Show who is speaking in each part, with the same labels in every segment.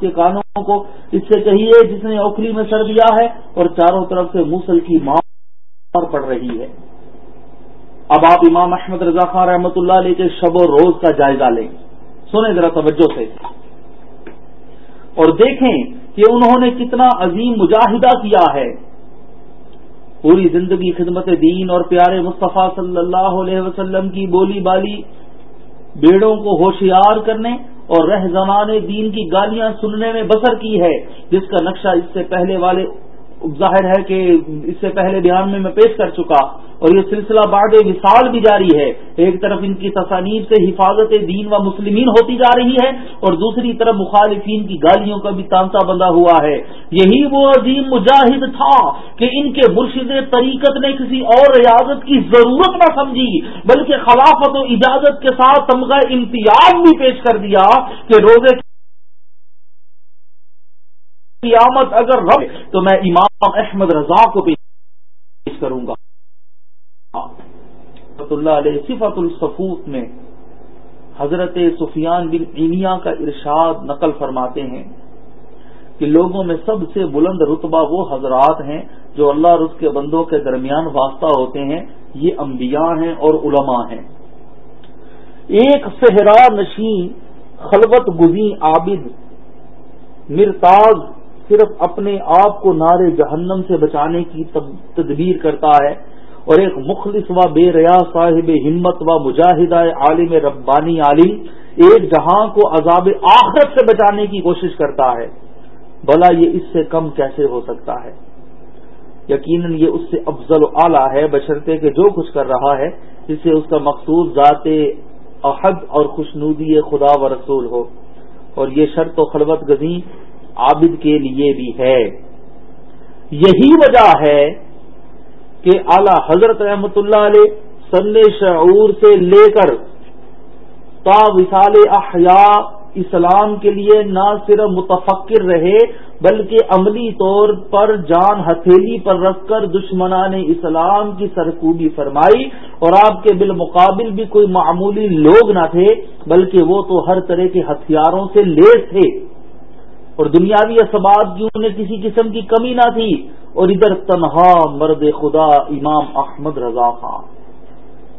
Speaker 1: کے کانوں کو اس سے کہیے جس نے اوکھلی میں سر دیا ہے اور چاروں طرف سے موسل کی مار پڑ رہی ہے۔ اب آپ امام احمد رضا خان رحمۃ اللہ علیہ کے شب و روز کا جائزہ لیں۔ سنیں ذرا توجہ سے۔ اور دیکھیں کہ انہوں نے کتنا عظیم مجاہدہ کیا ہے۔ پوری زندگی خدمت دین اور پیارے مصطفیٰ صلی اللہ علیہ وسلم کی بولی بالی بیڑوں کو ہوشیار کرنے اور رہ زمانے دین کی گالیاں سننے میں بسر کی ہے، جس کا نقشہ اس سے پہلے والے ظاہر ہے کہ اس سے پہلے بیان میں میں پیش کر چکا۔ اور یہ سلسلہ بعد مثال بھی جاری ہے۔ ایک طرف ان کی تصانیف سے حفاظت دین و مسلمین ہوتی جا رہی ہے اور دوسری طرف مخالفین کی گالیوں کا بھی تانتا بندہ ہوا ہے۔ یہی وہ عظیم مجاہد تھا کہ ان کے مرشد طریقت نے کسی اور ریاضت کی ضرورت نہ سمجھی، بلکہ خلافت و اجازت کے ساتھ تمغہ امتیاز بھی پیش کر دیا کہ روزے قیامت اگر رب، تو میں امام احمد رضا کو پیش کروں گا۔ اللہ علیہ صفت الصفوف میں حضرت سفیان بن اینیا کا ارشاد نقل فرماتے ہیں کہ لوگوں میں سب سے بلند رتبہ وہ حضرات ہیں جو اللہ اور اس کے بندوں کے درمیان واسطہ ہوتے ہیں۔ یہ انبیاء ہیں اور علماء ہیں۔ ایک صحرا نشین، خلوت گزی عابد، مرتاز صرف اپنے آپ کو نار جہنم سے بچانے کی تدبیر کرتا ہے۔ اور ایک مخلص و بے ریا صاحب ہمت و مجاہدہ عالم ربانی عالم ایک جہاں کو عذاب آخرت سے بچانے کی کوشش کرتا ہے، بھلا یہ اس سے کم کیسے ہو سکتا ہے؟ یقیناً یہ اس سے افضل و اعلیٰ ہے بشرطے کہ جو کچھ کر رہا ہے، اس سے اس کا مقصود ذات احد اور خوشنودی خدا و رسول ہو۔ اور یہ شرط و خلوت گزیں عابد کے لیے بھی ہے۔ یہی وجہ ہے کہ اعلی حضرت رحمت اللہ علیہ سن شعور سے لے کر تا وصال احیاء اسلام کے لیے نہ صرف متفکر رہے بلکہ عملی طور پر جان ہتھیلی پر رکھ کر دشمنان اسلام کی سرکوبی فرمائی اور آپ کے بالمقابل بھی کوئی معمولی لوگ نہ تھے بلکہ وہ تو ہر طرح کے ہتھیاروں سے لیس تھے اور دنیاوی اسباب کی انہیں کسی قسم کی کمی نہ تھی اور ادھر تنہا مرد خدا امام احمد رضا خان۔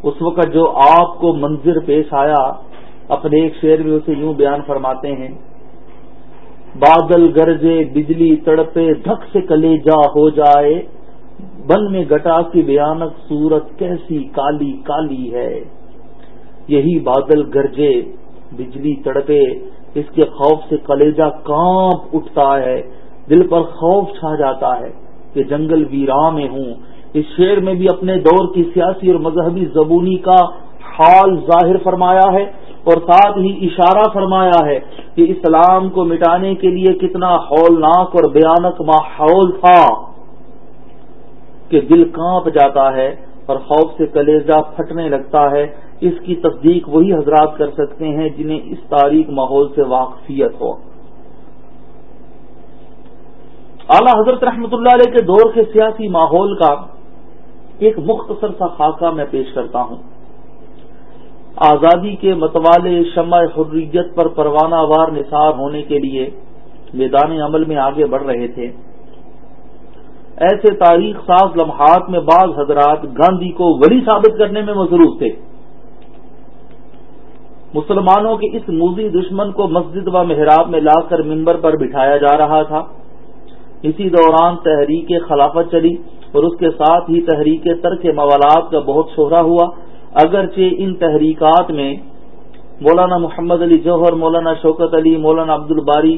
Speaker 1: اس وقت جو آپ کو منظر پیش آیا، اپنے ایک شعر میں اسے یوں بیان فرماتے ہیں، بادل گرجے، بجلی تڑپے، دھک سے کلے جا ہو جائے، بن میں گٹا کی بیانک صورت کیسی کالی کالی ہے۔ یہی بادل گرجے، بجلی تڑپے، اس کے خوف سے کلیجہ کانپ اٹھتا ہے، دل پر خوف چھا جاتا ہے۔ کہ جنگل ویراں میں ہوں۔ اس شعر میں بھی اپنے دور کی سیاسی اور مذہبی زبونی کا حال ظاہر فرمایا ہے اور ساتھ ہی اشارہ فرمایا ہے کہ اسلام کو مٹانے کے لیے کتنا ہولناک اور بیانک ماحول تھا کہ دل کانپ جاتا ہے اور خوف سے کلیجہ پھٹنے لگتا ہے۔ اس کی تصدیق وہی حضرات کر سکتے ہیں جنہیں اس تاریخ ماحول سے واقفیت ہو۔ اعلی حضرت رحمۃ اللہ علیہ کے دور کے سیاسی ماحول کا ایک مختصر سا خاکہ میں پیش کرتا ہوں۔ آزادی کے متوالے شمع حریت پر پروانہ وار نثار ہونے کے لیے میدان عمل میں آگے بڑھ رہے تھے۔ ایسے تاریخ ساز لمحات میں بعض حضرات گاندھی کو ولی ثابت کرنے میں مصروف تھے۔ مسلمانوں کے اس موزی دشمن کو مسجد و محراب میں لا کر ممبر پر بٹھایا جا رہا تھا۔ اسی دوران تحریک خلافت چلی اور اس کے ساتھ ہی تحریک ترک موالات کا بہت شہرا ہوا۔ اگرچہ ان تحریکات میں مولانا محمد علی جوہر، مولانا شوکت علی، مولانا عبد الباری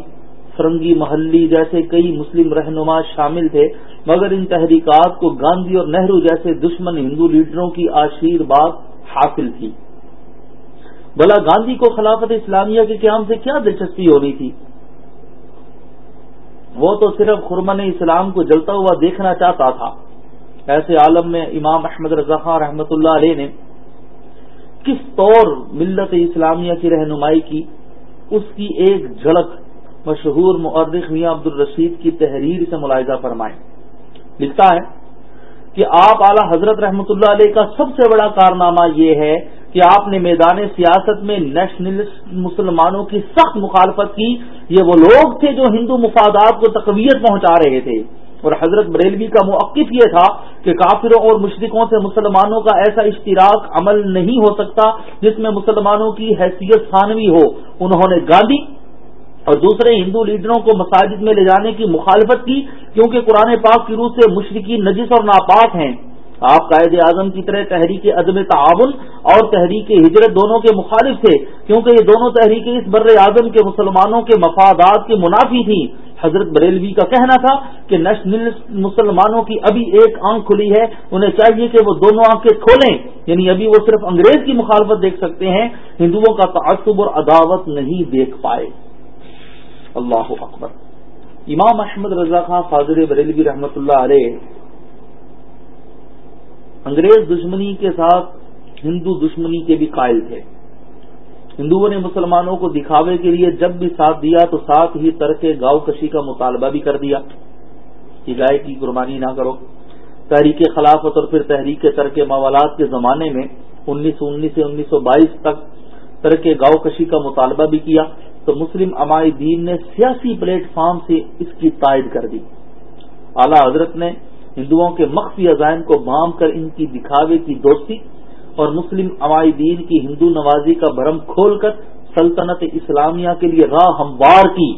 Speaker 1: فرنگی محلی جیسے کئی مسلم رہنما شامل تھے، مگر ان تحریکات کو گاندھی اور نہرو جیسے دشمن ہندو لیڈروں کی آشیرواد حاصل تھی۔ بلا گاندھی کو خلافت اسلامیہ کے قیام سے کیا دلچسپی ہونی تھی؟ وہ تو صرف خرمن اسلام کو جلتا ہوا دیکھنا چاہتا تھا۔ ایسے عالم میں امام احمد رضا خان رحمۃ اللہ علیہ نے کس طور ملت اسلامیہ کی رہنمائی کی؟ اس کی ایک جھلک مشہور مؤرخ میاں عبد الرشید کی تحریر سے ملاحظہ فرمائے لکھتا ہے کہ آپ اعلی حضرت رحمۃ اللہ علیہ کا سب سے بڑا کارنامہ یہ ہے کہ آپ نے میدان سیاست میں نیشنلسٹ مسلمانوں کی سخت مخالفت کی۔ یہ وہ لوگ تھے جو ہندو مفادات کو تقویت پہنچا رہے تھے۔ اور حضرت بریلوی کا موقف یہ تھا کہ کافروں اور مشرقوں سے مسلمانوں کا ایسا اشتراک عمل نہیں ہو سکتا جس میں مسلمانوں کی حیثیت ثانوی ہو۔ انہوں نے گاندھی اور دوسرے ہندو لیڈروں کو مساجد میں لے جانے کی مخالفت کی، کیونکہ قرآن پاک کی روح سے مشرقی نجس اور ناپاک ہیں۔ آپ قائد اعظم کی طرح تحریک عدم تعاون اور تحریک ہجرت دونوں کے مخالف تھے، کیونکہ یہ دونوں تحریکیں اس بر اعظم کے مسلمانوں کے مفادات کے منافی تھیں حضرت بریلوی کا کہنا تھا کہ نیشنل مسلمانوں کی ابھی ایک آنکھ کھلی ہے، انہیں چاہیے کہ وہ دونوں آنکھیں کھولیں۔ یعنی ابھی وہ صرف انگریز کی مخالفت دیکھ سکتے ہیں، ہندوؤں کا تعصب اور عداوت نہیں دیکھ پائے۔ اللہ اکبر۔ امام احمد رضا خان فاضل بریلوی رحمۃ اللہ علیہ انگریز دشمنی کے ساتھ ہندو دشمنی کے بھی قائل تھے۔ ہندوؤں نے مسلمانوں کو دکھاوے کے لیے جب بھی ساتھ دیا تو ساتھ ہی ترک گاؤ کشی کا مطالبہ بھی کر دیا۔ کہ گائے کی قربانی نہ کرو۔ تحریک خلافت اور پھر تحریک ترک موالات کے زمانے میں انیس سو انیس سے انیس سو بائیس تک ترک گاؤ کشی کا مطالبہ بھی کیا تو مسلم عمائی دین نے سیاسی پلیٹ فارم سے اس کی تائید کر دی۔ اعلی حضرت نے ہندوؤں کے مخفی عزائم کو بام کر ان کی دکھاوے کی دوستی اور مسلم عوائی دین کی ہندو نوازی کا بھرم کھول کر سلطنت اسلامیہ کے لیے راہ ہموار کی۔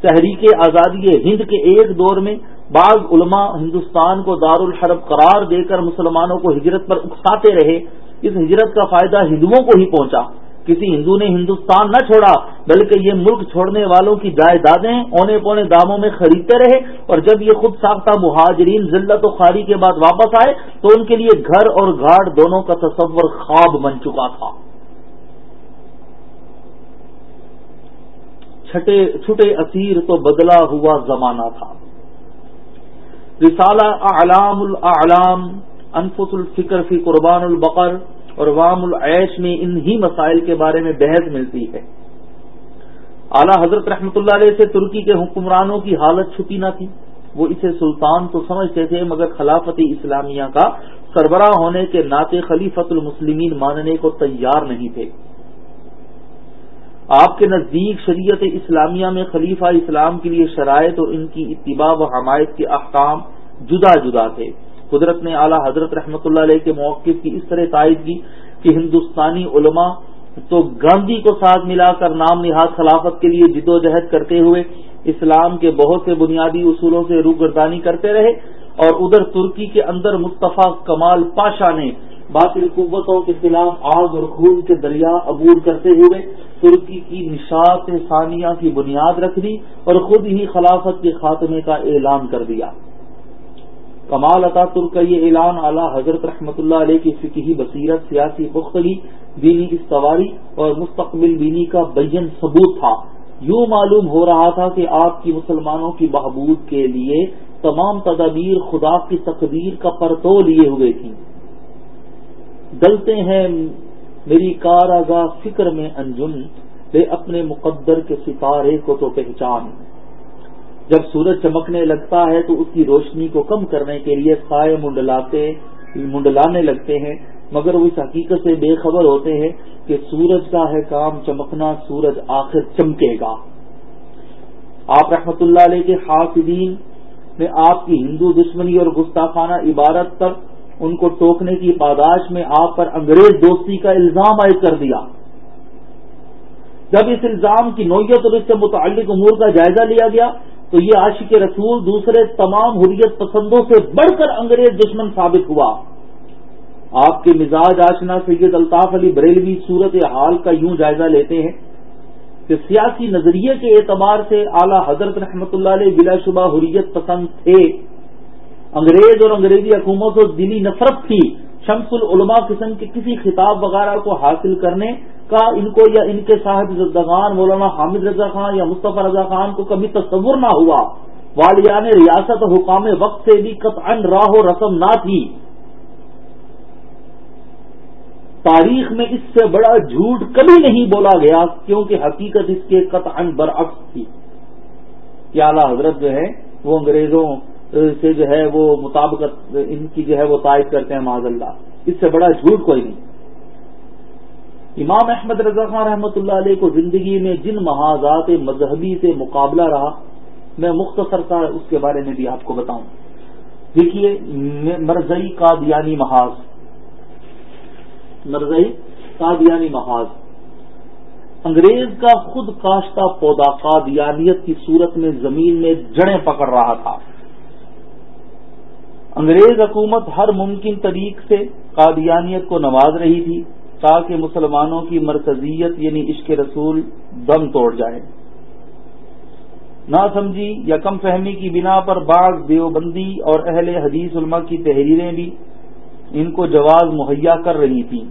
Speaker 1: تحریک آزادی ہند کے ایک دور میں بعض علماء ہندوستان کو دار الحرب قرار دے کر مسلمانوں کو ہجرت پر اکساتے رہے۔ اس ہجرت کا فائدہ ہندوؤں کو ہی پہنچا۔ کسی ہندو نے ہندوستان نہ چھوڑا، بلکہ یہ ملک چھوڑنے والوں کی جائیدادیں اونے پونے داموں میں خریدتے رہے۔ اور جب یہ خود ساختہ مہاجرین ذلت و خاری کے بعد واپس آئے، تو ان کے لیے گھر اور گھاٹ دونوں کا تصور خواب بن چکا تھا۔ چھٹے اسیر تو بدلا ہوا زمانہ تھا۔ رسالہ اعلام الاعلام، انفس الفکر فی قربان البقر اور وام العیش میں انہی مسائل کے بارے میں بحث ملتی ہے۔ اعلی حضرت رحمۃ اللہ علیہ سے ترکی کے حکمرانوں کی حالت چھپی نہ تھی۔ وہ اسے سلطان تو سمجھتے تھے، مگر خلافت اسلامیہ کا سربراہ ہونے کے ناطے خلیفت المسلمین ماننے کو تیار نہیں تھے۔ آپ کے نزدیک شریعت اسلامیہ میں خلیفہ اسلام کے لیے شرائط اور ان کی اتباع و حمایت کے احکام جدا جدا تھے۔ قدرت نے اعلیٰ حضرت رحمۃ اللہ علیہ کے موقف کی اس طرح تائید کی کہ ہندوستانی علماء تو گاندھی کو ساتھ ملا کر نام نہاد خلافت کے لیے جد و جہد کرتے ہوئے اسلام کے بہت سے بنیادی اصولوں سے روگردانی کرتے رہے اور ادھر ترکی کے اندر مصطفیٰ کمال پاشا نے باطل قوتوں کے خلاف آگ اور خون کے دریا عبور کرتے ہوئے ترکی کی نشاط ثانیہ کی بنیاد رکھ دی اور خود ہی خلافت کے خاتمے کا اعلان کر دیا۔ کمال عطا تر کا یہ اعلان اعلیٰ حضرت رحمۃ اللہ علیہ کی فکی بصیرت، سیاسی پختگی دینی استواری اور مستقبل بینی کا بین ثبوت تھا۔ یوں معلوم ہو رہا تھا کہ آپ کی مسلمانوں کی بہبود کے لیے تمام تدابیر خدا کی تقدیر کا پرتو لیے ہوئے تھی دلتے ہیں میری کار آگاہ فکر میں انجن بے اپنے مقدر کے ستارے کو تو پہچان۔ جب سورج چمکنے لگتا ہے تو اس کی روشنی کو کم کرنے کے لیے سائے منڈلاتے منڈلانے لگتے ہیں۔ مگر وہ اس حقیقت سے بے خبر ہوتے ہیں کہ سورج کا ہے کام چمکنا، سورج آخر چمکے گا۔ آپ رحمت اللہ علیہ کے حافظین نے آپ کی ہندو دشمنی اور گستاخانہ عبارت پر، ان کو ٹوکنے کی پاداش میں آپ پر انگریز دوستی کا الزام عائد کر دیا۔ جب اس الزام کی نوعیت اور اس سے متعلق امور کا جائزہ لیا گیا تو یہ عاشق رسول دوسرے تمام حریت پسندوں سے بڑھ کر انگریز دشمن ثابت ہوا۔ آپ کے مزاج آشنا سید الطاف علی بریلوی صورت حال کا یوں جائزہ لیتے ہیں کہ سیاسی نظریے کے اعتبار سے اعلی حضرت رحمت اللہ علیہ بلا شبہ حریت پسند تھے۔ انگریز اور انگریزی حکومت و دلی نفرت تھی۔ شمس العلماء قسم کے کسی خطاب وغیرہ کو حاصل کرنے کا ان کو یا ان کے صاحب زدگان مولانا حامد رضا خان یا مصطفی رضا خان کو کبھی تصور نہ ہوا۔ والیان ریاست حکام وقت سے بھی قطعا راہ و رسم نہ تھی۔ تاریخ میں اس سے بڑا جھوٹ کبھی نہیں بولا گیا کیونکہ حقیقت اس کے قطعا برعکس تھی۔ کہ اعلی حضرت جو ہے وہ انگریزوں سے جو ہے وہ مطابقت، ان کی جو ہے وہ تائید کرتے ہیں معذ اللہ۔ اس سے بڑا جھوٹ کوئی نہیں۔ امام احمد رضا خان رحمۃ اللہ علیہ کو زندگی میں جن محاذات مذہبی سے مقابلہ رہا، میں مختصر تھا اس کے بارے میں بھی آپ کو بتاؤں۔ دیکھیے، مرزئی قادیانی محاذ مرزئی قادیانی محاذ انگریز کا خود کاشتہ پودا قادیانیت کی صورت میں زمین میں جڑیں پکڑ رہا تھا۔ انگریز حکومت ہر ممکن طریق سے قادیانیت کو نواز رہی تھی تاکہ مسلمانوں کی مرکزیت یعنی عشق رسول دم توڑ جائے۔ نہ سمجھی یا کم فہمی کی بنا پر بعض دیوبندی اور اہل حدیث علماء کی تحریریں بھی ان کو جواز مہیا کر رہی تھیں۔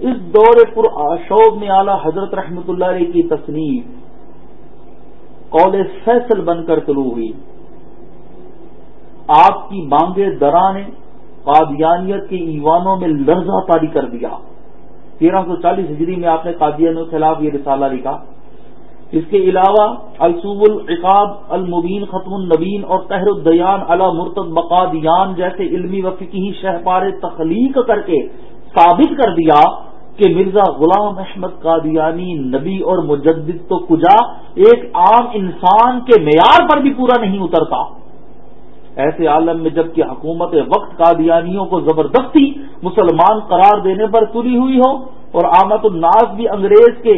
Speaker 1: اس دور پر آشوب میں اعلی حضرت رحمت اللہ علیہ کی تصنیف قول فیصل بن کر طلوع ہوئی۔ آپ کی بانگے درا نے قادیانیت کے ایوانوں میں لرزہ تاری کر دیا۔ تیرہ سو چالیس ہجری میں آپ نے قادیانوں کے خلاف یہ رسالہ لکھا۔ اس کے علاوہ الصوب العقاب المبین ختم النبین اور تہر الدیان علی مرتد بقادیان جیسے علمی و فقی شہپار تخلیق کر کے ثابت کر دیا کہ مرزا غلام احمد قادیانی نبی اور مجدد تو کجا ایک عام انسان کے معیار پر بھی پورا نہیں اترتا۔ ایسے عالم میں جبکہ حکومت وقت قادیانیوں کو زبردستی مسلمان قرار دینے پر تلی ہوئی ہو اور آمد الناس بھی انگریز کے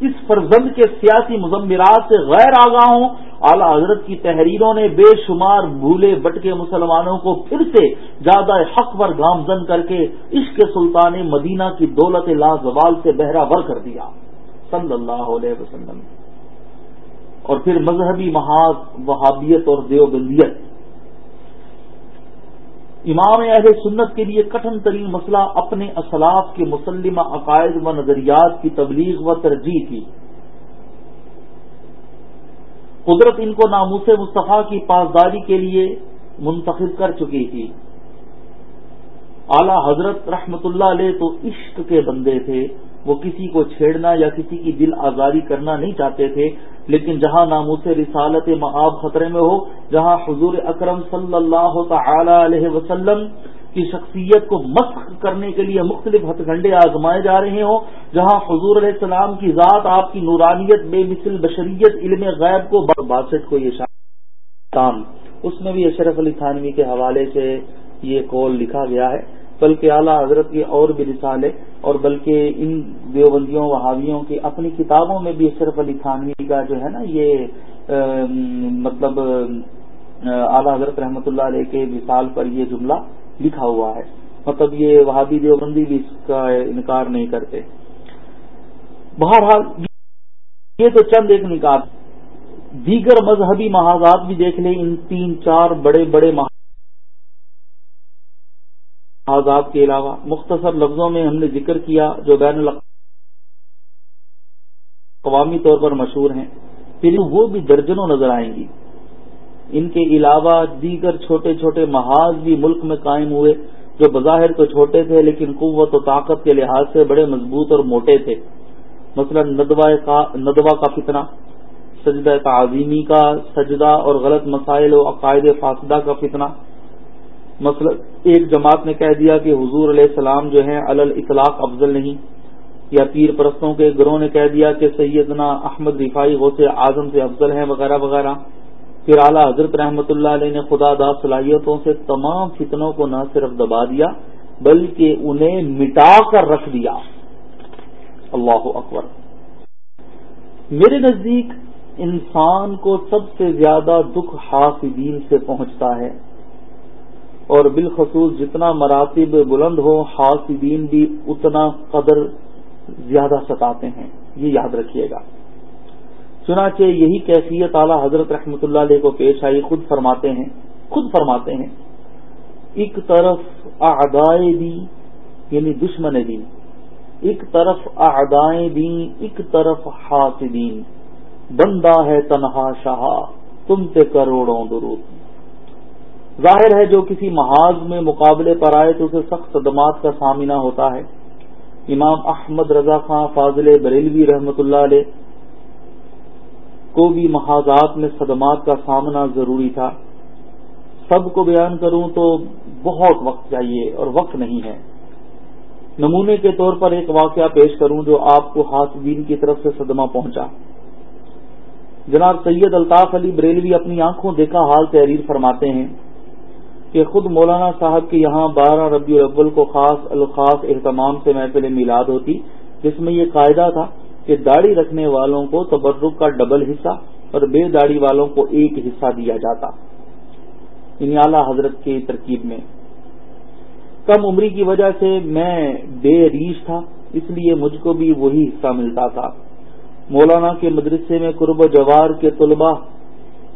Speaker 1: اس فرزند کے سیاسی مزمرات سے غیر آگاہ ہوں، اعلی حضرت کی تحریروں نے بے شمار بھولے بٹکے مسلمانوں کو پھر سے زیادہ حق پر گامزن کر کے عشق سلطان مدینہ کی دولت لا زوال سے بہرا ور کر دیا۔ صلی اللہ علیہ وسلم۔ اور پھر مذہبی محاذ، وہابیت اور دیوبندیت۔ امام اہل سنت کے لیے کٹن ترین مسئلہ اپنے اسلاف کے مسلمہ عقائد و نظریات کی تبلیغ و ترجیح تھی قدرت ان کو ناموس مصطفیٰ کی پاسداری کے لیے منتخب کر چکی تھی۔ اعلی حضرت رحمت اللہ علیہ تو عشق کے بندے تھے۔ وہ کسی کو چھیڑنا یا کسی کی دل آزاری کرنا نہیں چاہتے تھے، لیکن جہاں ناموس رسالت معاب خطرے میں ہو، جہاں حضور اکرم صلی اللہ تعالی علیہ وسلم کی شخصیت کو مسخ کرنے کے لیے مختلف ہتھ گھنڈے آزمائے جا رہے ہوں، جہاں حضور علیہ السلام کی ذات آپ کی نورانیت، بے مثل بشریت، علم غیب کو باسٹ کو یہ شام اس میں بھی اشرف علی تھانوی کے حوالے سے یہ کول لکھا گیا ہے۔ بلکہ اعلیٰ حضرت کی اور بھی رسالے اور بلکہ ان دیوبندیوں، وہابیوں کی اپنی کتابوں میں بھی اشرف علی خانوی کا جو ہے نا یہ مطلب اعلیٰ حضرت رحمۃ اللہ علیہ کے مثال پر یہ جملہ لکھا ہوا ہے۔ مطلب یہ وہابی دیوبندی بھی اس کا انکار نہیں کرتے۔ بہرحال، یہ تو چند ایک نکال دیگر مذہبی محاذات بھی دیکھ لیں۔ ان تین چار بڑے بڑے آزاد کے علاوہ مختصر لفظوں میں ہم نے ذکر کیا جو بین الاقوامی طور پر مشہور ہیں۔ پھر وہ بھی درجنوں نظر آئیں گی۔ ان کے علاوہ دیگر چھوٹے چھوٹے محاذ بھی ملک میں قائم ہوئے جو بظاہر تو چھوٹے تھے لیکن قوت و طاقت کے لحاظ سے بڑے مضبوط اور موٹے تھے۔ مثلا ندوا کا فتنہ، سجدہ تعظیمی کا سجدہ اور غلط مسائل و عقائد فاصدہ کا فتنہ مثلا ایک جماعت نے کہہ دیا کہ حضور علیہ السلام جو ہیں الل اطلاق افضل نہیں، یا پیر پرستوں کے گروہ نے کہہ دیا کہ سیدنا احمد رفائی غوث اعظم سے افضل ہیں وغیرہ وغیرہ۔ پھر اعلیٰ حضرت رحمۃ اللہ علیہ نے خدا داد صلاحیتوں سے تمام فتنوں کو نہ صرف دبا دیا، بلکہ انہیں مٹا کر رکھ دیا۔ اللہ اکبر۔ میرے نزدیک انسان کو سب سے زیادہ دکھ حافظین سے پہنچتا ہے۔ اور بالخصوص جتنا مراتب بلند ہو حاصدین بھی اتنا قدر زیادہ ستاتے ہیں۔ یہ یاد رکھیے گا۔ چنانچہ یہی کیفیت اعلی حضرت رحمۃ اللہ علیہ کو پیش آئی، خود فرماتے ہیں، خود فرماتے ہیں۔ ایک طرف اعدائے دی یعنی دشمن دی ایک طرف اعدائے دی ایک طرف حاسدین بندہ ہے تنہا شاہ تم سے کروڑوں درود۔ ظاہر ہے جو کسی محاذ میں مقابلے پر آئے تو اسے سخت صدمات کا سامنا ہوتا ہے۔ امام احمد رضا خان فاضل بریلوی رحمۃ اللہ علیہ کو بھی محاذات میں صدمات کا سامنا ضروری تھا۔ سب کو بیان کروں تو بہت وقت چاہیے اور وقت نہیں ہے۔ نمونے کے طور پر ایک واقعہ پیش کروں جو آپ کو حاصدین کی طرف سے صدمہ پہنچا۔ جناب سید الطاف علی بریلوی اپنی آنکھوں دیکھا حال تحریر فرماتے ہیں۔ کہ خود مولانا صاحب کے یہاں بارہ ربیع الاول کو خاص الخاص اہتمام سے محفل میلاد ہوتی، جس میں یہ قاعدہ تھا کہ داڑھی رکھنے والوں کو تبرک کا ڈبل حصہ اور بے داڑھی والوں کو ایک حصہ دیا جاتا۔ یعنی اعلی حضرت کی ترکیب میں۔ کم عمری کی وجہ سے میں بے ریش تھا، اس لیے مجھ کو بھی وہی حصہ ملتا تھا۔ مولانا کے مدرسے میں قرب و جوار کے طلباء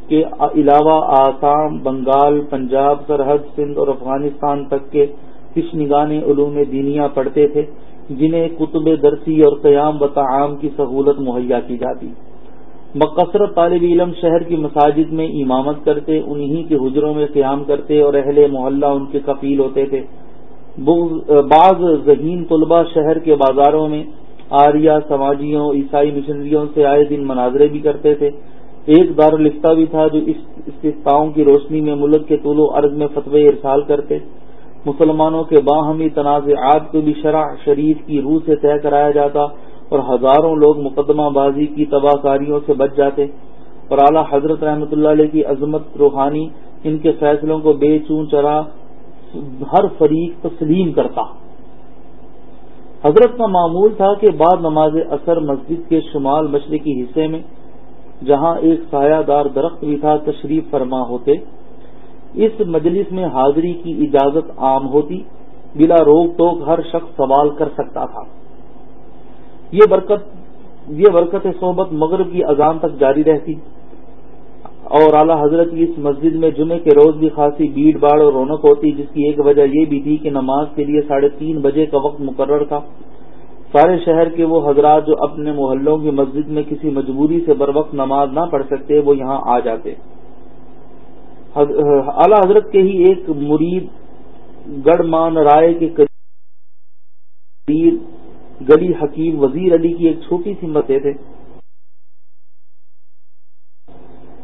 Speaker 1: کے علاوہ آسام، بنگال، پنجاب، سرحد، سندھ اور افغانستان تک کے کشنگان علوم دینیا پڑھتے تھے، جنہیں کتب درسی اور قیام و تعام کی سہولت مہیا کی جاتی۔ بکثرت طالب علم شہر کی مساجد میں امامت کرتے، انہی کے حجروں میں قیام کرتے اور اہل محلہ ان کے کفیل ہوتے تھے۔ بعض ذہین طلبہ شہر کے بازاروں میں آریہ سماجیوں، عیسائی مشنریوں سے آئے دن مناظرے بھی کرتے تھے۔ ایک دار بھی تھا جو استفاؤں کی روشنی میں ملک کے طول و عرض میں فتوی ارسال کرتے۔ مسلمانوں کے باہمی تنازعات کو بھی شرع شریف کی روح سے طے کرایا جاتا اور ہزاروں لوگ مقدمہ بازی کی تباہ کاریوں سے بچ جاتے۔ اور اعلی حضرت رحمۃ اللہ علیہ کی عظمت روحانی ان کے فیصلوں کو بے چون چرا ہر فریق تسلیم کرتا۔ حضرت کا معمول تھا کہ بعد نماز اثر مسجد کے شمال مشرقی حصے میں جہاں ایک سایہ دار درخت بھی تھا، تشریف فرما ہوتے۔ اس مجلس میں حاضری کی اجازت عام ہوتی، بلا روک ٹوک ہر شخص سوال کر سکتا تھا۔ یہ برکت یہ برکت صحبت مغرب کی اذان تک جاری رہتی۔ اور اعلی حضرت کی اس مسجد میں جمعے کے روز بھی خاصی بھیڑ باڑ اور رونق ہوتی، جس کی ایک وجہ یہ بھی تھی کہ نماز کے لیے ساڑھے تین بجے کا وقت مقرر تھا۔ سارے شہر کے وہ حضرات جو اپنے محلوں کی مسجد میں کسی مجبوری سے بر وقت نماز نہ پڑھ سکتے، وہ یہاں آ جاتے۔ اعلی حضرت کے ہی ایک مرید گڑھ مان رائے کے قریب گلی حکیم وزیر علی کی ایک چھوٹی سی مسجد تھے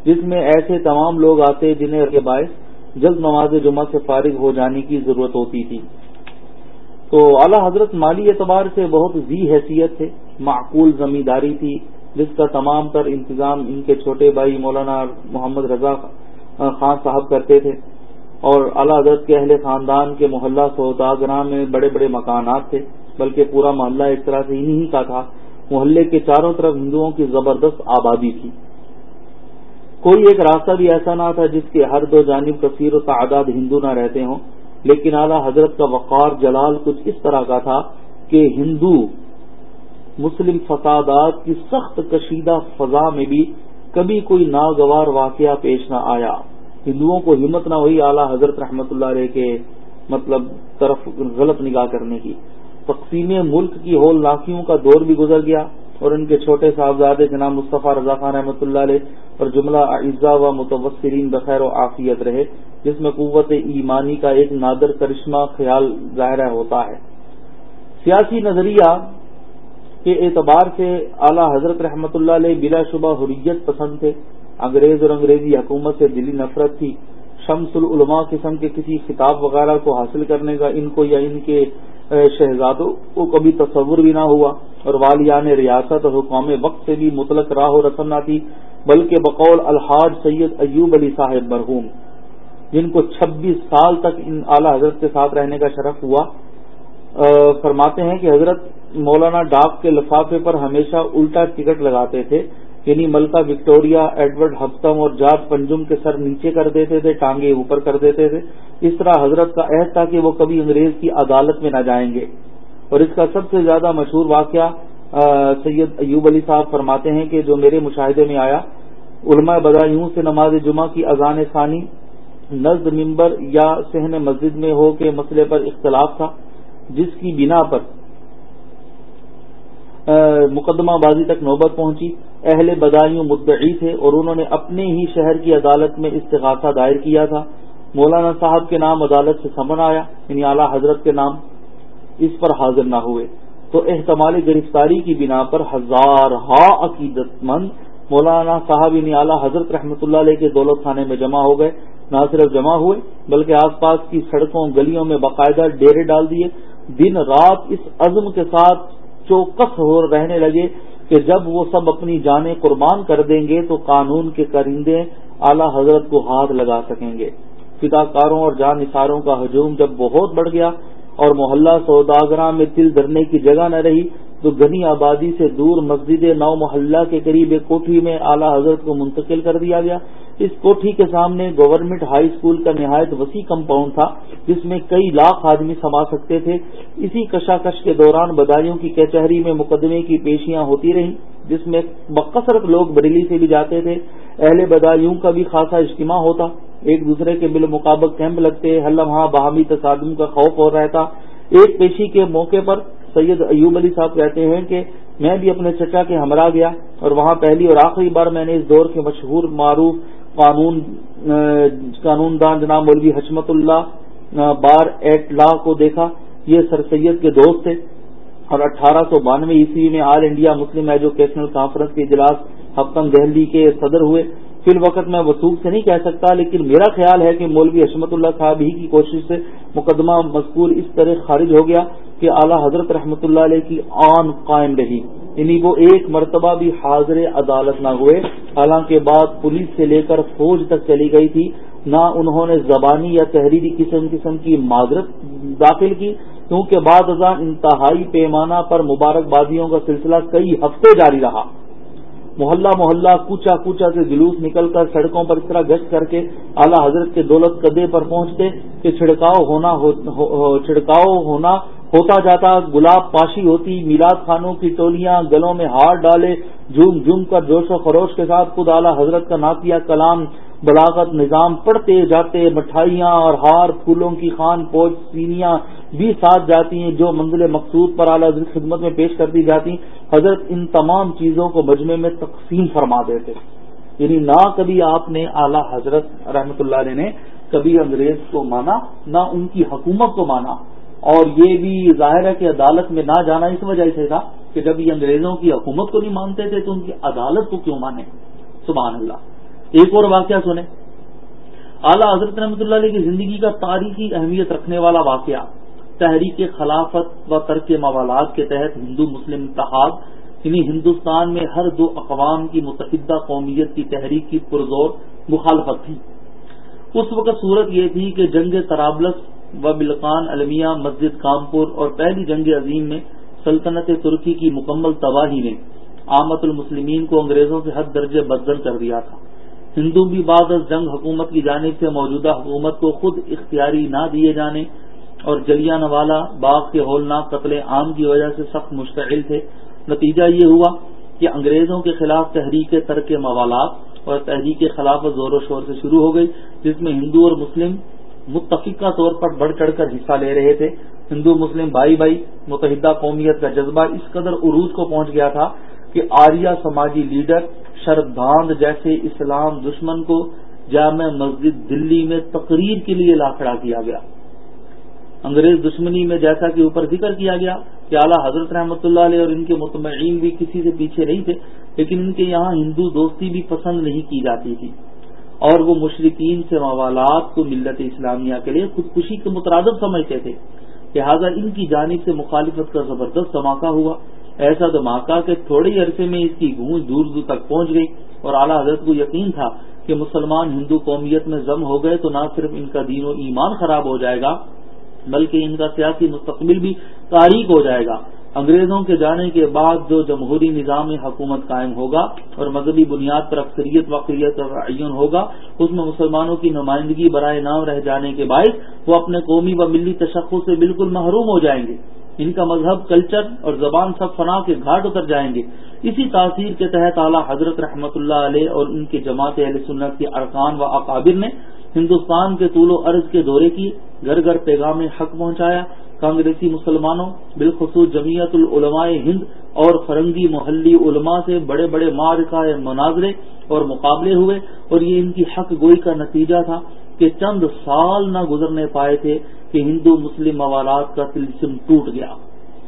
Speaker 1: جس میں ایسے تمام لوگ آتے جنہیں کے باعث جلد نماز جمعہ سے فارغ ہو جانے کی ضرورت ہوتی تھی۔ تو اعلی حضرت مالی اعتبار سے بہت زی حیثیت تھے، معقول زمینداری تھی، جس کا تمام تر انتظام ان کے چھوٹے بھائی مولانا محمد رضا خان صاحب کرتے تھے اور اعلی حضرت کے اہل خاندان کے محلہ سوداگرام میں بڑے بڑے مکانات تھے، بلکہ پورا محلہ ایک طرح سے انہی کا تھا، محلے کے چاروں طرف ہندوؤں کی زبردست آبادی تھی۔ کوئی ایک راستہ بھی ایسا نہ تھا جس کے ہر دو جانب کثیر و تعداد ہندو نہ رہتے ہوں۔ لیکن اعلی حضرت کا وقار جلال کچھ اس طرح کا تھا کہ ہندو مسلم فسادات کی سخت کشیدہ فضا میں بھی کبھی کوئی ناگوار واقعہ پیش نہ آیا۔ ہندوؤں کو ہمت نہ ہوئی اعلی حضرت رحمت اللہ علیہ کے مطلب طرف غلط نگاہ کرنے کی۔ تقسیم ملک کی ہول ناکیوں کا دور بھی گزر گیا۔ اور ان کے چھوٹے صاحبزادے جناب مصطفیٰ رضا خان رحمۃ اللہ علیہ اور جملہ اعزا و متوسرین بخیر و عافیت رہے، جس میں قوت ایمانی کا ایک نادر کرشمہ خیال ظاہر ہوتا ہے۔ سیاسی نظریہ کے اعتبار سے اعلی حضرت رحمۃ اللہ علیہ بلا شبہ حریت پسند تھے۔ انگریز اور انگریزی حکومت سے دلی نفرت تھی۔ شمس العلماء قسم کے کسی خطاب وغیرہ کو حاصل کرنے کا ان کو یا ان کے شہزادوں کو کبھی تصور بھی نہ ہوا اور والیان ریاست اور حکام وقت سے بھی مطلق راہ و رسم نہ تھی، بلکہ بقول الحاج سید ایوب علی صاحب مرحوم، جن کو چھبیس سال تک ان اعلی حضرت کے ساتھ رہنے کا شرف ہوا۔ فرماتے ہیں کہ حضرت مولانا ڈاک کے لفافے پر ہمیشہ الٹا ٹکٹ لگاتے تھے۔ یعنی ملکہ وکٹوریا، ایڈورڈ ہفتم اور جارج پنجم کے سر نیچے کر دیتے تھے ٹانگے اوپر کر دیتے تھے۔ اس طرح حضرت کا عہد تھا کہ وہ کبھی انگریز کی عدالت میں نہ جائیں گے۔ اور اس کا سب سے زیادہ مشہور واقعہ سید ایوب علی صاحب فرماتے ہیں کہ جو میرے مشاہدے میں آیا، علماء بدایوں سے نماز جمعہ کی اذان ثانی نزد ممبر یا سہن مسجد میں ہو کے مسئلے پر اختلاف تھا، جس کی بنا پر مقدمہ بازی تک نوبت پہنچی۔ اہل بدایوں مدعی تھے اور انہوں نے اپنے ہی شہر کی عدالت میں استغاثہ دائر کیا تھا۔ مولانا صاحب کے نام عدالت سے سمن آیا یعنی اعلیٰ حضرت کے نام، اس پر حاضر نہ ہوئے۔ تو احتمال گرفتاری کی بنا پر ہزار ہا عقیدت مند مولانا صاحب یعنی اعلیٰ حضرت رحمۃ اللہ علیہ کے دولت خانے میں جمع ہو گئے۔ نہ صرف جمع ہوئے، بلکہ آس پاس کی سڑکوں، گلیوں میں باقاعدہ ڈیرے ڈال دیے۔ دن رات اس عزم کے ساتھ چوکس ہو رہنے لگے۔ کہ جب وہ سب اپنی جانیں قربان کر دیں گے تو قانون کے کرندے اعلی حضرت کو ہاتھ لگا سکیں گے۔ فدا کاروں اور جان نثاروں کا ہجوم جب بہت بڑھ گیا اور محلہ سوداگرہ میں تل دھرنے کی جگہ نہ رہی تو گنی آبادی سے دور مسجد نو محلہ کے قریب ایک کوٹھی میں اعلی حضرت کو منتقل کر دیا گیا۔ اس کوٹھی کے سامنے گورنمنٹ ہائی اسکول کا نہایت وسیع کمپاؤنڈ تھا، جس میں کئی لاکھ آدمی سما سکتے تھے۔ اسی کشاکش کے دوران بدایوں کی کچہری میں مقدمے کی پیشیاں ہوتی رہیں، جس میں بکثرت لوگ بریلی سے بھی جاتے تھے۔ اہل بدایوں کا بھی خاصا اجتماع ہوتا۔ ایک دوسرے کے بالمقابق کیمپ لگتے ہر لمحہ ہاں باہمی تصادم کا خوف ہو رہتا۔ ایک پیشی کے موقع پر سید ایوب علی صاحب کہتے ہیں کہ میں بھی اپنے چچا کے ہمراہ گیا اور وہاں پہلی اور آخری بار میں نے اس دور کے مشہور معروف قانون قانون دان جناب مولوی حشمت اللہ بار ایٹ لا کو دیکھا۔ یہ سر سید کے دوست تھے اور اٹھارہ سو بانوے عیسوی میں All India Muslim Educational Conference کے اجلاس ہفتم دہلی کے صدر ہوئے۔ فی الوقت میں وسوخ سے نہیں کہہ سکتا، لیکن میرا خیال ہے کہ مولوی حشمت اللہ صاحب ہی کی کوشش سے مقدمہ مذکور اس طرح خارج ہو گیا۔ کہ اعلی حضرت رحمۃ اللہ علیہ کی آن قائم رہی۔ یعنی وہ ایک مرتبہ بھی حاضر عدالت نہ ہوئے۔ حالانکہ بات پولیس سے لے کر فوج تک چلی گئی تھی۔ نہ انہوں نے زبانی یا تحریری قسم قسم کی معذرت داخل کی۔ کیونکہ بعد ازاں انتہائی پیمانہ پر مبارکبادیوں کا سلسلہ کئی ہفتے جاری رہا۔ محلہ محلہ کوچا کوچا سے جلوس نکل کر سڑکوں پر اس طرح گشت کر کے اعلی حضرت کے دولت قدے پر پہنچتے کہ چھڑکاؤ ہونا چھڑکاؤ ہونا ہوتا جاتا، گلاب پاشی ہوتی، میلاد خانوں کی ٹولیاں گلوں میں ہار ڈالے، جھوم جھوم کر جوش و خروش کے ساتھ خود اعلی حضرت کا ناتیہ کلام، بلاغت نظام پڑھتے جاتے، مٹھائیاں اور ہار پھولوں کی خان پوچھ سینیاں بھی ساتھ جاتی ہیں، جو منزل مقصود پر اعلیٰ حضرت خدمت میں پیش کر دی جاتی حضرت ان تمام چیزوں کو مجمع میں تقسیم فرما دیتے یعنی نہ کبھی آپ نے اعلی حضرت رحمت اللہ علیہ نے کبھی انگریز کو مانا، نہ ان کی حکومت کو مانا۔ اور یہ بھی ظاہر ہے کہ عدالت میں نہ جانا اس وجہ سے تھا کہ جب یہ انگریزوں کی حکومت کو نہیں مانتے تھے تو ان کی عدالت کو کیوں مانے سبحان اللہ۔ ایک اور واقعہ سنیں۔ اعلیٰ حضرت رحمۃ اللہ علیہ کی زندگی کا تاریخی اہمیت رکھنے والا واقعہ۔ تحریک خلافت و ترک موالات کے تحت ہندو، مسلم، اتحاد یعنی ہندوستان میں ہر دو اقوام کی متحدہ قومیت کی تحریک کی پرزور مخالفت تھی۔ اس وقت صورت یہ تھی کہ جنگ ترابلس و بلقان المیہ مسجد کامپور اور پہلی جنگ عظیم میں سلطنت ترکی کی مکمل تباہی نے آمد المسلمین کو انگریزوں سے حد درجے بدل کر دیا تھا۔ ہندو بھی بعد از جنگ حکومت کی جانب سے موجودہ حکومت کو خود اختیاری نہ دیے جانے اور جلیا نوالا باغ کے ہولناک قتل عام کی وجہ سے سخت مشتعل تھے۔ نتیجہ یہ ہوا کہ انگریزوں کے خلاف تحریک ترک موالات اور تحریک خلاف زور و شور سے شروع ہو گئی، جس میں ہندو اور مسلم متفقہ طور پر بڑھ چڑھ کر حصہ لے رہے تھے۔ ہندو، مسلم، بھائی بھائی، متحدہ قومیت کا جذبہ اس قدر عروج کو پہنچ گیا تھا کہ آریہ سماجی لیڈر شرداند جیسے اسلام دشمن کو جامع مسجد دلی میں تقریر کے لیے لاکھڑا کیا گیا۔ انگریز دشمنی میں جیسا کہ اوپر ذکر کیا گیا کہ اعلیٰ حضرت رحمۃ اللہ علیہ اور ان کے مطمئن بھی کسی سے پیچھے نہیں تھے، لیکن ان کے یہاں ہندو دوستی بھی پسند نہیں کی جاتی تھی۔ اور وہ مشرقین سے موالات کو ملت اسلامیہ کے لیے خودکشی کے مترادف سمجھتے تھے لہٰذا ان کی جانب سے مخالفت کا زبردست دھماکہ ہوا۔ ایسا دھماکہ کہ تھوڑے ہی عرصے میں اس کی گونج دور دور تک پہنچ گئی اور اعلیٰ حضرت کو یقین تھا کہ مسلمان ہندو قومیت میں ضم ہو گئے تو نہ صرف ان کا دین و ایمان خراب ہو جائے گا، بلکہ ان کا سیاسی مستقبل بھی تاریخ ہو جائے گا۔ انگریزوں کے جانے کے بعد جو جمہوری نظام حکومت قائم ہوگا اور مذہبی بنیاد پر اکثریت واقعیت اور عین ہوگا، اس میں مسلمانوں کی نمائندگی برائے نام رہ جانے کے باعث وہ اپنے قومی و ملی تشخص سے بالکل محروم ہو جائیں گے۔ ان کا مذہب، کلچر اور زبان سب فنا کے گھاٹ اتر جائیں گے۔ اسی تاثیر کے تحت اعلیٰ حضرت رحمت اللہ علیہ اور ان کے جماعت اہل سنت کے ارکان و اقابر نے ہندوستان کے طول و عرض کے دورے کی گھر گھر پیغام حق پہنچایا۔ کانگریسی مسلمانوں، بالخصوص جمعیت العلماء ہند اور فرنگی محلی علماء سے بڑے بڑے مارکا مناظرے اور مقابلے ہوئے اور یہ ان کی حق گوئی کا نتیجہ تھا کہ چند سال نہ گزرنے پائے تھے کہ ہندو مسلم موالات کا تلسم ٹوٹ گیا۔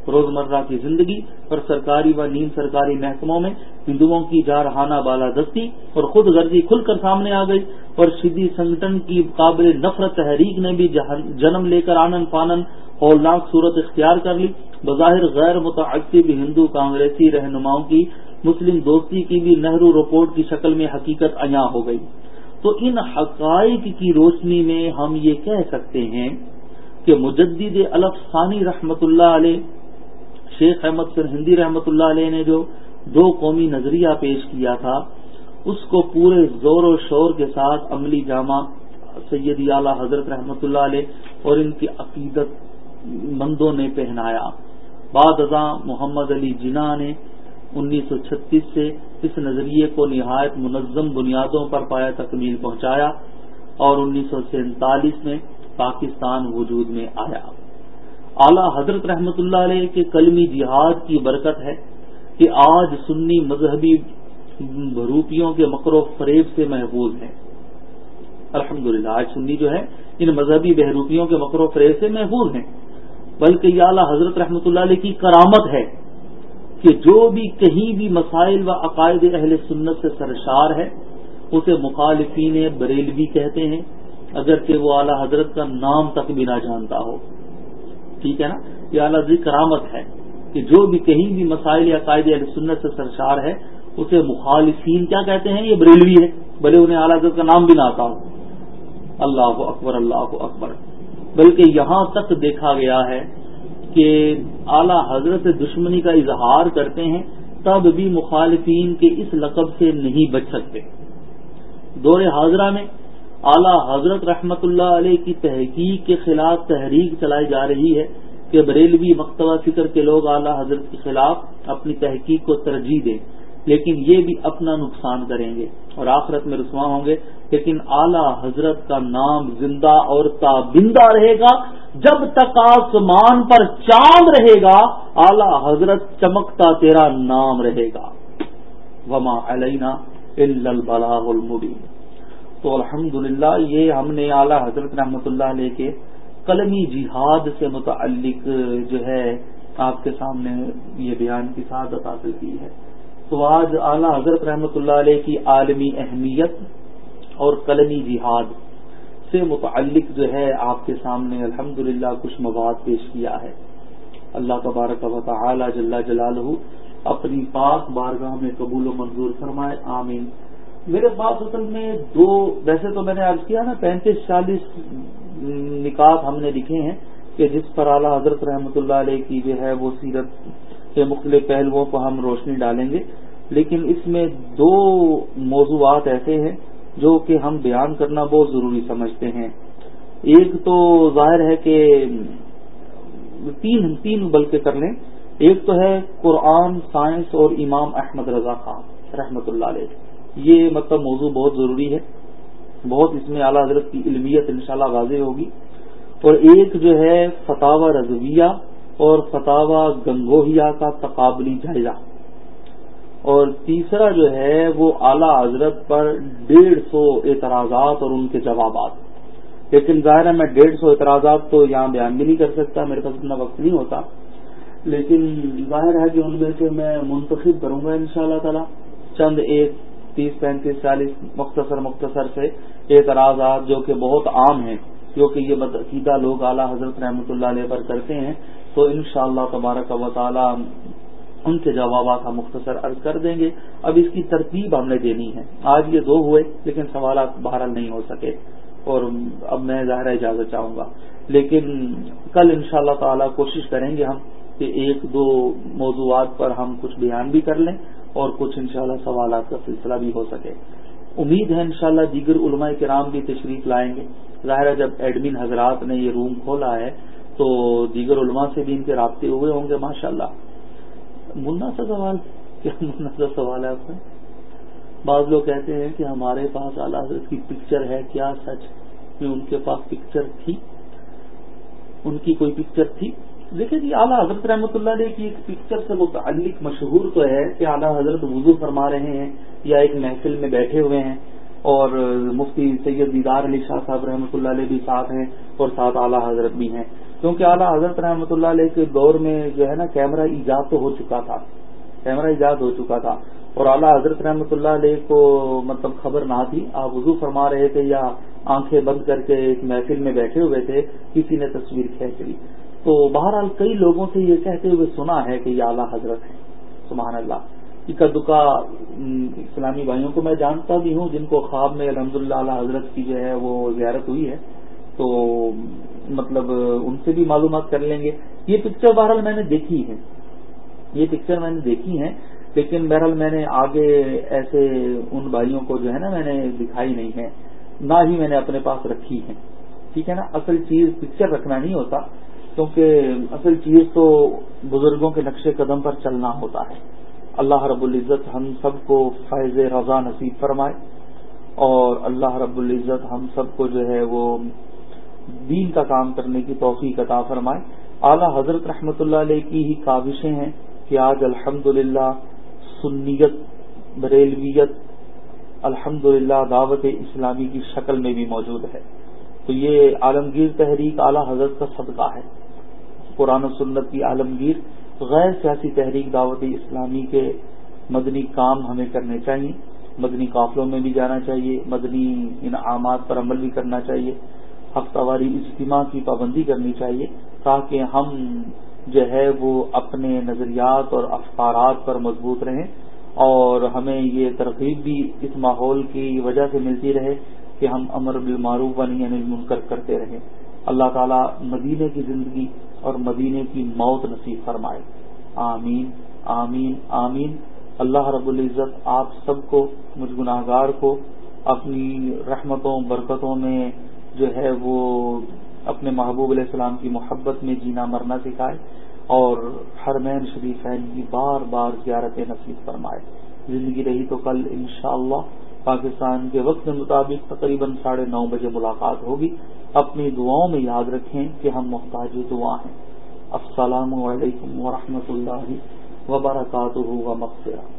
Speaker 1: روزمرہ کی زندگی اور سرکاری و نیم سرکاری محکموں میں ہندوؤں کی جارحانہ بالادستی اور خود غرضی کھل کر سامنے آ گئی اور شدی سنگٹن کی قابل نفرت تحریک نے بھی جنم لے کر آنند فانند ہولناک صورت اختیار کر لی۔ بظاہر غیر متعدد ہندو کانگریسی رہنماؤں کی، مسلم دوستی کی بھی نہرو رپورٹ کی شکل میں حقیقت عیاں ہو گئی۔ تو ان حقائق کی روشنی میں ہم یہ کہہ سکتے ہیں کہ مجدد الف ثانی رحمت اللہ علیہ، شیخ احمد سر ہندی رحمت اللہ علیہ نے جو دو قومی نظریہ پیش کیا تھا، اس کو پورے زور و شور کے ساتھ عملی جامع سیدی اعلی حضرت رحمت اللہ علیہ اور ان کی عقیدت مندوں نے پہنایا۔ بعد ازاں محمد علی جناح نے انیس سو چھتیس سے اس نظریے کو نہایت منظم بنیادوں پر پایا تکمیل پہنچایا اور انیس سو سینتالیس میں پاکستان وجود میں آیا۔ اعلی حضرت رحمت اللہ علیہ کے کلمی جہاد کی برکت ہے کہ آج سنی مذہبی بھروپیوں کے مکر و فریب سے محفوظ ہیں۔ الحمد آج سنی جو ہے، ان مذہبی بہروپیوں کے مکر و فریب سے محفوظ ہیں۔ بلکہ یہ اعلیٰ حضرت رحمت اللہ علیہ کی کرامت ہے کہ جو بھی کہیں بھی مسائل و عقائد اہل سنت سے سرشار ہے، اسے مخالفین بریلوی کہتے ہیں اگر کہ وہ اعلیٰ حضرت کا نام تک بھی نہ جانتا ہو۔ ٹھیک ہے نا؟ یہ اعلیٰ حضرت کرامت ہے کہ جو بھی کہیں بھی مسائل یا قائد اہل سنت سے سرشار ہے، اسے مخالفین کیا کہتے ہیں؟ یہ بریلوی ہے، بھلے انہیں اعلیٰ حضرت کا نام بھی نہ آتا ہو۔ اللہ اکبر اللہ اکبر۔ بلکہ یہاں تک دیکھا گیا ہے کہ اعلی حضرت دشمنی کا اظہار کرتے ہیں، تب بھی مخالفین کے اس لقب سے نہیں بچ سکتے۔ دور حاضرہ میں اعلی حضرت رحمت اللہ علیہ کی تحقیق کے خلاف تحریک چلائی جا رہی ہے کہ بریلوی مکتبہ فکر کے لوگ اعلی حضرت کے خلاف اپنی تحقیق کو ترجیح دیں، لیکن یہ بھی اپنا نقصان کریں گے اور آخرت میں رسوا ہوں گے۔ لیکن اعلی حضرت کا نام زندہ اور تابندہ رہے گا، جب تک آسمان پر چاند رہے گا، اعلی حضرت چمکتا تیرا نام رہے گا۔ وما علینا البلاغ المبین۔ تو الحمد یہ ہم نے اعلی حضرت رحمۃ اللہ علیہ کے قلمی جہاد سے متعلق جو ہے، آپ کے سامنے یہ بیان کی سعادت حاصل کی ہے۔ تو آج اعلی حضرت رحمۃ اللہ علیہ کی عالمی اہمیت اور قلمی جہاد سے متعلق جو ہے آپ کے سامنے الحمد کچھ مواد پیش کیا ہے۔ اللہ تبارک و تعالی جل جلالہ اپنی پاک بارگاہ میں قبول و منظور فرمائے، آمین۔ میرے پاس اصل میں دو، ویسے تو میں نے عرض کیا نا، پینتیس چالیس نکات ہم نے لکھے ہیں کہ جس پر اعلیٰ حضرت رحمۃ اللہ علیہ کی جو ہے وہ سیرت کے مختلف پہلوؤں کو ہم روشنی ڈالیں گے۔ لیکن اس میں دو موضوعات ایسے ہیں جو کہ ہم بیان کرنا بہت ضروری سمجھتے ہیں۔ ایک تو ظاہر ہے کہ تین تین بلکہ کر لیں۔ ایک تو ہے قرآن، سائنس اور امام احمد رضا خان رحمۃ اللہ علیہ۔ یہ مطلب موضوع بہت ضروری ہے۔ بہت اس میں اعلیٰ حضرت کی علمیت انشاءاللہ واضح ہوگی۔ اور ایک جو ہے فتح رضویہ اور فتح گنگوہیا کا تقابلی جائزہ۔ اور تیسرا جو ہے وہ اعلی حضرت پر ڈیڑھ سو اعتراضات اور ان کے جوابات لیکن ظاہر ہے میں ڈیڑھ سو اعتراضات تو یہاں بیان بھی نہیں کر سکتا، میرے پاس اتنا وقت نہیں ہوتا۔ لیکن ظاہر ہے کہ ان میں سے میں منتخب کروں گا ان شاء اللہ تعالی۔ چند ایک، تیس، پینتیس، چالیس مختصر مختصر سے اعتراضات جو کہ بہت عام ہیں، کیونکہ یہ بدعقیدہ لوگ اعلیٰ حضرت رحمۃ اللہ علیہ پر کرتے ہیں۔ تو ان شاء اللہ تبارک و تعالی ان کے جوابات ہم مختصر عرض کر دیں گے۔ اب اس کی ترتیب ہم نے دینی ہے۔ آج یہ دو ہوئے، لیکن سوالات بہرحال نہیں ہو سکے۔ اور اب میں ظاہر اجازت چاہوں گا۔ لیکن کل ان شاء اللہ تعالی کوشش کریں گے ہم کہ ایک دو موضوعات پر ہم کچھ بیان بھی کر لیں اور کچھ انشاءاللہ سوالات کا سلسلہ بھی ہو سکے۔ امید ہے انشاءاللہ دیگر علماء کرام بھی تشریف لائیں گے۔ ظاہر جب ایڈمن حضرات نے یہ روم کھولا ہے تو دیگر علماء سے بھی ان کے رابطے ہوئے ہوں گے ماشاء اللہ منا سا سوال؟ کیا منا سا سوال ہے آپ کا بعض لوگ کہتے ہیں کہ ہمارے پاس اعلیٰ حضرت کی پکچر ہے، کیا سچ؟ میں ان کے پاس پکچر تھی۔ ان کی کوئی پکچر تھی۔ دیکھیں جی اعلیٰ حضرت رحمۃ اللہ علیہ کی ایک پکچر سے متعلق مشہور تو ہے کہ اعلیٰ حضرت وضو فرما رہے ہیں یا ایک محفل میں بیٹھے ہوئے ہیں اور مفتی سید دیدار علی شاہ صاحب رحمۃ اللہ علیہ بھی ساتھ ہیں اور ساتھ اعلیٰ حضرت بھی ہیں۔ کیونکہ اعلیٰ حضرت رحمۃ اللہ علیہ کے دور میں جو ہے نا کیمرہ ایجاد تو ہو چکا تھا، کیمرہ ایجاد ہو چکا تھا۔ اور اعلیٰ حضرت رحمۃ اللہ علیہ کو مطلب خبر نہ تھی۔ آپ وضو فرما رہے تھے یا آنکھیں بند کر کے ایک محفل میں بیٹھے ہوئے تھے، کسی نے تصویر کھینچ لی۔ تو بہرحال کئی لوگوں سے یہ کہتے ہوئے سنا ہے کہ یہ اعلیٰ حضرت ہیں۔ سبحان اللہ۔ اکا دکا اسلامی بھائیوں کو میں جانتا بھی ہوں، جن کو خواب میں الحمد للہ اعلیٰ حضرت کی جو ہے وہ زیارت ہوئی ہے۔ تو مطلب ان سے بھی معلومات کر لیں گے۔ یہ پکچر بہرحال میں نے دیکھی ہے۔ یہ پکچر میں نے دیکھی ہے لیکن بہرحال میں نے آگے ایسے ان بھائیوں کو جو ہے نا، میں نے دکھائی نہیں ہے۔ نہ ہی میں نے اپنے پاس رکھی ہے۔ ٹھیک ہے نا؟ اصل چیز پکچر رکھنا نہیں ہوتا، کیونکہ اصل چیز تو بزرگوں کے نقش قدم پر چلنا ہوتا ہے۔ اللہ رب العزت ہم سب کو فیض رضا نصیب فرمائے، اور اللہ رب العزت ہم سب کو جو ہے وہ دین کا کام کرنے کی توفیق عطا فرمائے۔ اعلی حضرت رحمۃ اللہ علیہ کی ہی کاوشیں ہیں کہ آج الحمد سنیت، بریلویت الحمد دعوت اسلامی کی شکل میں بھی موجود ہے۔ تو یہ عالمگیر تحریک اعلی حضرت کا صدقہ ہے۔ قرآن و سنت کی عالمگیر غیر سیاسی تحریک دعوت اسلامی کے مدنی کام ہمیں کرنے چاہیے۔ مدنی قافلوں میں بھی جانا چاہیے۔ مدنی انعامات پر عمل بھی کرنا چاہیے۔ ہفتہ واری اجتماع کی پابندی کرنی چاہیے تاکہ ہم جو ہے وہ اپنے نظریات اور افکارات پر مضبوط رہیں اور ہمیں یہ ترغیب بھی اس ماحول کی وجہ سے ملتی رہے کہ ہم امر بالمعروف بنی انل منکر کرتے رہیں۔ اللہ تعالیٰ مدینے کی زندگی اور مدینے کی موت نصیب فرمائے۔ آمین آمین آمین۔ اللہ رب العزت آپ سب کو، مجھ گناہ گار کو، اپنی رحمتوں، برکتوں میں جو ہے وہ اپنے محبوب علیہ السلام کی محبت میں جینا مرنا سکھائے اور ہر مین کی بار بار زیارت نصیب فرمائے۔ زندگی رہی تو کل انشاءاللہ پاکستان کے وقت کے مطابق تقریباً ساڑھے نو بجے ملاقات ہوگی۔ اپنی دعاؤں میں یاد رکھیں کہ ہم محتاج دعا ہیں۔ السلام علیکم ورحمۃ اللہ وبرکاتہ و مغفرہ